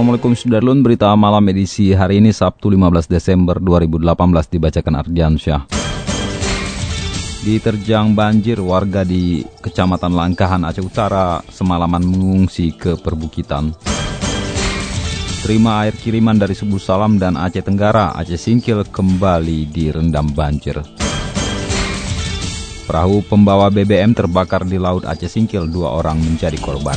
Assalamualaikum Sudarlun, berita malam edisi hari ini Sabtu 15 Desember 2018 dibacakan Ardiansyah. Diterjang banjir, warga di Kecamatan Langkahan Aceh Utara semalaman mengungsi ke perbukitan. Terima air kiriman dari Subuh Salam dan Aceh Tenggara, Aceh Singkil kembali direndam banjir. Perahu pembawa BBM terbakar di Laut Aceh Singkil, dua orang menjadi korban.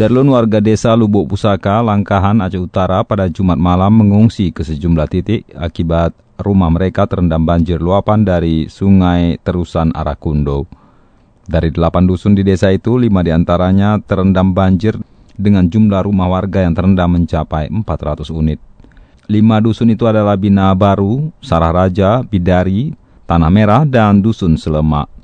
Darlun warga desa Lubuk Pusaka, Langkahan, Aceh Utara pada Jumat malam mengungsi ke sejumlah titik akibat rumah mereka terendam banjir luapan dari sungai Terusan Arakundo. Dari delapan dusun di desa itu, lima di antaranya terendam banjir dengan jumlah rumah warga yang terendam mencapai 400 unit. Lima dusun itu adalah Bina Baru, Sarah Raja, Bidari, Tanah Merah, dan Dusun Selemak.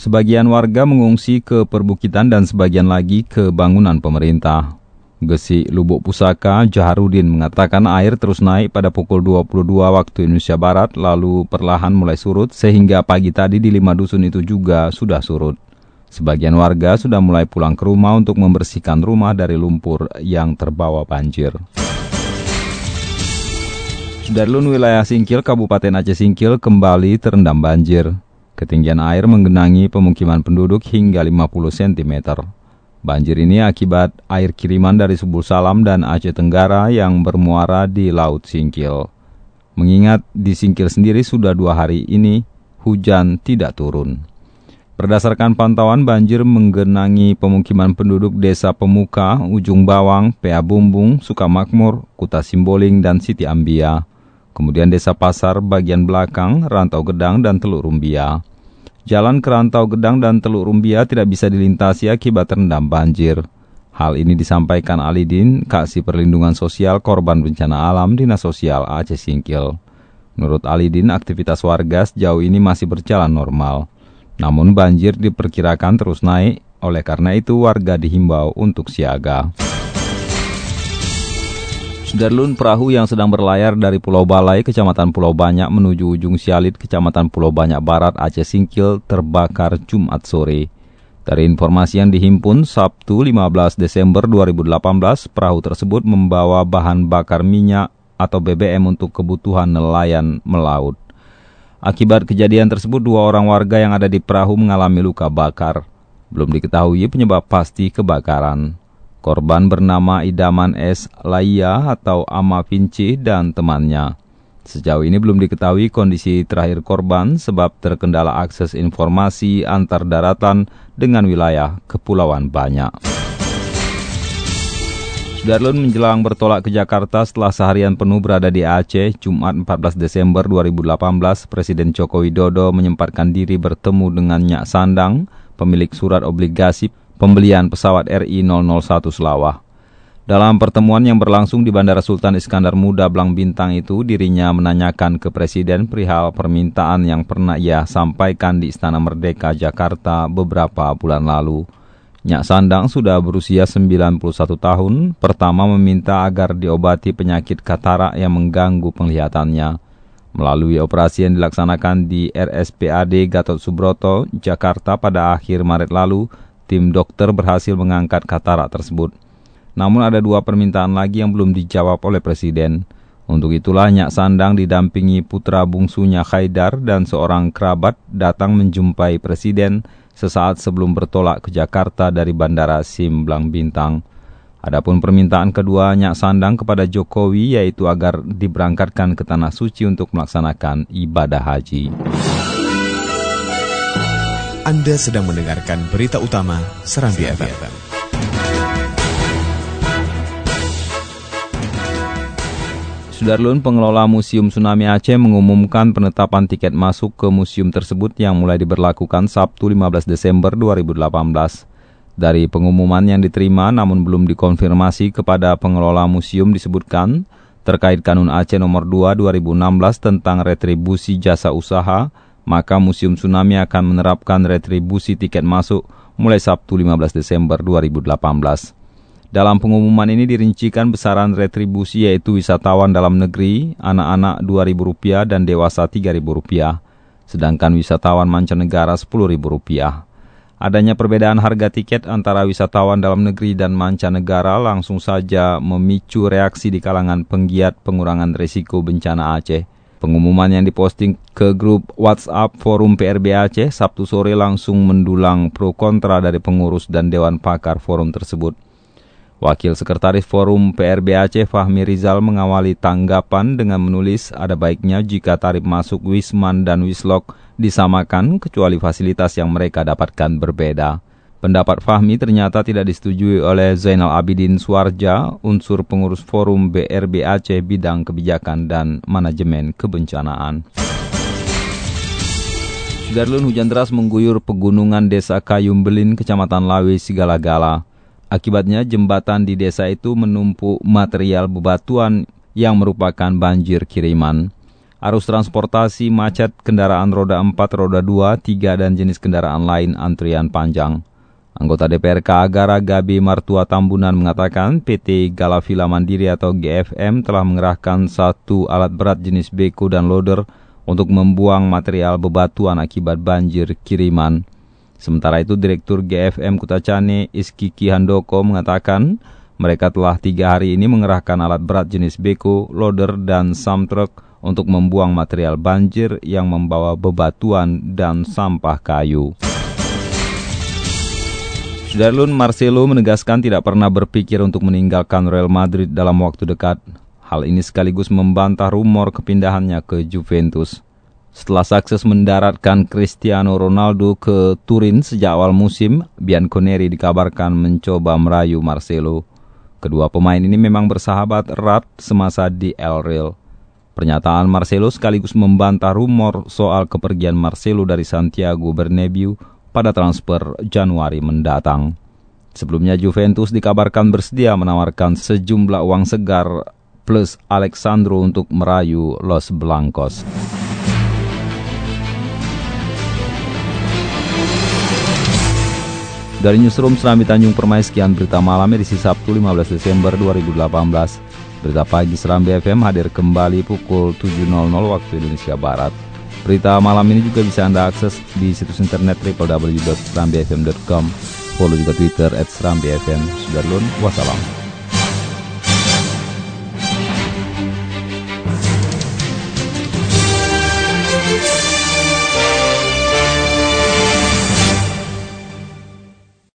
Sebagian warga mengungsi ke perbukitan dan sebagian lagi ke bangunan pemerintah. Gesi Lubuk Pusaka, Jaharudin mengatakan air terus naik pada pukul 22 waktu Indonesia Barat lalu perlahan mulai surut sehingga pagi tadi di lima dusun itu juga sudah surut. Sebagian warga sudah mulai pulang ke rumah untuk membersihkan rumah dari lumpur yang terbawa banjir. Sudarlun wilayah Singkil, Kabupaten Aceh Singkil kembali terendam banjir. Ketinggian air menggenangi pemukiman penduduk hingga 50 cm. Banjir ini akibat air kiriman dari Subul Salam dan Aceh Tenggara yang bermuara di Laut Singkil. Mengingat di Singkil sendiri sudah dua hari ini hujan tidak turun. Berdasarkan pantauan banjir menggenangi pemukiman penduduk Desa Pemuka, Ujung Bawang, Pea Bumbung, Sukamakmur, Kuta Simboling, dan Siti Ambia. Kemudian Desa Pasar bagian belakang, Rantau Gedang, dan Teluk Rumbia. Jalan Kerantau Gedang dan Teluk Rumbia tidak bisa dilintasi akibat terendam banjir. Hal ini disampaikan Alidin, Kaksi Perlindungan Sosial Korban Bencana Alam Dinas Sosial Aceh Singkil. Menurut Alidin, aktivitas warga sejauh ini masih berjalan normal. Namun banjir diperkirakan terus naik, oleh karena itu warga dihimbau untuk siaga. Sudarlun perahu yang sedang berlayar dari Pulau Balai, Kecamatan Pulau Banyak menuju ujung Sialit, Kecamatan Pulau Banyak Barat, Aceh Singkil terbakar Jumat sore. Dari informasi yang dihimpun, Sabtu 15 Desember 2018, perahu tersebut membawa bahan bakar minyak atau BBM untuk kebutuhan nelayan melaut. Akibat kejadian tersebut, dua orang warga yang ada di perahu mengalami luka bakar. Belum diketahui penyebab pasti kebakaran. Korban bernama Idaman S. Laia atau Ama Vinci dan temannya. Sejauh ini belum diketahui kondisi terakhir korban sebab terkendala akses informasi antar daratan dengan wilayah Kepulauan Banyak. Sudarlun menjelang bertolak ke Jakarta setelah seharian penuh berada di Aceh, Jumat 14 Desember 2018, Presiden Joko Widodo menyempatkan diri bertemu dengan Nyak Sandang, pemilik surat obligasi pembelian pesawat RI-001 Selawah. Dalam pertemuan yang berlangsung di Bandara Sultan Iskandar Muda Blang Bintang itu, dirinya menanyakan ke Presiden perihal permintaan yang pernah ia sampaikan di Istana Merdeka, Jakarta beberapa bulan lalu. Nyak Sandang sudah berusia 91 tahun, pertama meminta agar diobati penyakit katarak yang mengganggu penglihatannya. Melalui operasi yang dilaksanakan di RSPAD Gatot Subroto, Jakarta pada akhir Maret lalu, tim dokter berhasil mengangkat katarak tersebut. Namun ada dua permintaan lagi yang belum dijawab oleh Presiden. Untuk itulah Nyak Sandang didampingi putra bungsunya Khaidar dan seorang kerabat datang menjumpai Presiden sesaat sebelum bertolak ke Jakarta dari Bandara Simblang Bintang. Adapun permintaan kedua Nyak Sandang kepada Jokowi yaitu agar diberangkatkan ke Tanah Suci untuk melaksanakan ibadah haji. Anda sedang mendengarkan berita utama Serambi FM. Sudarlun, pengelola Museum Tsunami Aceh mengumumkan penetapan tiket masuk ke museum tersebut yang mulai diberlakukan Sabtu 15 Desember 2018. Dari pengumuman yang diterima namun belum dikonfirmasi kepada pengelola museum disebutkan terkait Kanun Aceh nomor 2 2016 tentang retribusi jasa usaha, maka Museum Tsunami akan menerapkan retribusi tiket masuk mulai Sabtu 15 Desember 2018. Dalam pengumuman ini dirincikan besaran retribusi yaitu wisatawan dalam negeri, anak-anak Rp2.000 dan dewasa Rp3.000, sedangkan wisatawan mancanegara Rp10.000. Adanya perbedaan harga tiket antara wisatawan dalam negeri dan mancanegara langsung saja memicu reaksi di kalangan penggiat pengurangan risiko bencana Aceh. Pengumuman yang diposting ke grup WhatsApp Forum PRB Aceh Sabtu sore langsung mendulang pro kontra dari pengurus dan dewan pakar forum tersebut. Wakil Sekretaris Forum PRB Aceh Fahmi Rizal mengawali tanggapan dengan menulis ada baiknya jika tarif masuk Wisman dan Wislok disamakan kecuali fasilitas yang mereka dapatkan berbeda. Pendapat Fahmi ternyata tidak disetujui oleh Zainal Abidin Suarja, unsur pengurus Forum BRB Aceh bidang kebijakan dan manajemen kebencanaan. Sudarlun hujan deras mengguyur pegunungan desa Kayumbelin, Kecamatan Lawe, Sigala-Gala. Akibatnya jembatan di desa itu menumpuk material bebatuan yang merupakan banjir kiriman. Arus transportasi macet kendaraan roda 4, roda 2, 3 dan jenis kendaraan lain antrian panjang. Anggota DPRK Agara Gabi Martua Tambunan mengatakan PT Galavila Mandiri atau GFM telah mengerahkan satu alat berat jenis beko dan loader untuk membuang material bebatuan akibat banjir kiriman. Sementara itu Direktur GFM Kutacane Iskiki Handoko mengatakan mereka telah tiga hari ini mengerahkan alat berat jenis beko, loader, dan sam truck untuk membuang material banjir yang membawa bebatuan dan sampah kayu. Sudarlun Marcelo menegaskan tidak pernah berpikir untuk meninggalkan Real Madrid dalam waktu dekat. Hal ini sekaligus membantah rumor kepindahannya ke Juventus. Setelah sukses mendaratkan Cristiano Ronaldo ke Turin sejak awal musim, Bianconeri dikabarkan mencoba merayu Marcelo. Kedua pemain ini memang bersahabat erat semasa di El Real. Pernyataan Marcelo sekaligus membantah rumor soal kepergian Marcelo dari Santiago Bernabeu pada transfer Januari mendatang. Sebelumnya Juventus dikabarkan bersedia menawarkan sejumlah uang segar plus Alexandro untuk merayu Los Blancos. Dari Newsroom Serambi Tanjung Permai, sekian berita malam edisi Sabtu 15 Desember 2018. Berita pagi Serambi FM hadir kembali pukul 7.00 waktu Indonesia Barat. Berita malam ini juga bisa Anda akses di situs internet www.serambifm.com. Follow juga Twitter at Serambi FM. Sudarlun, wassalam.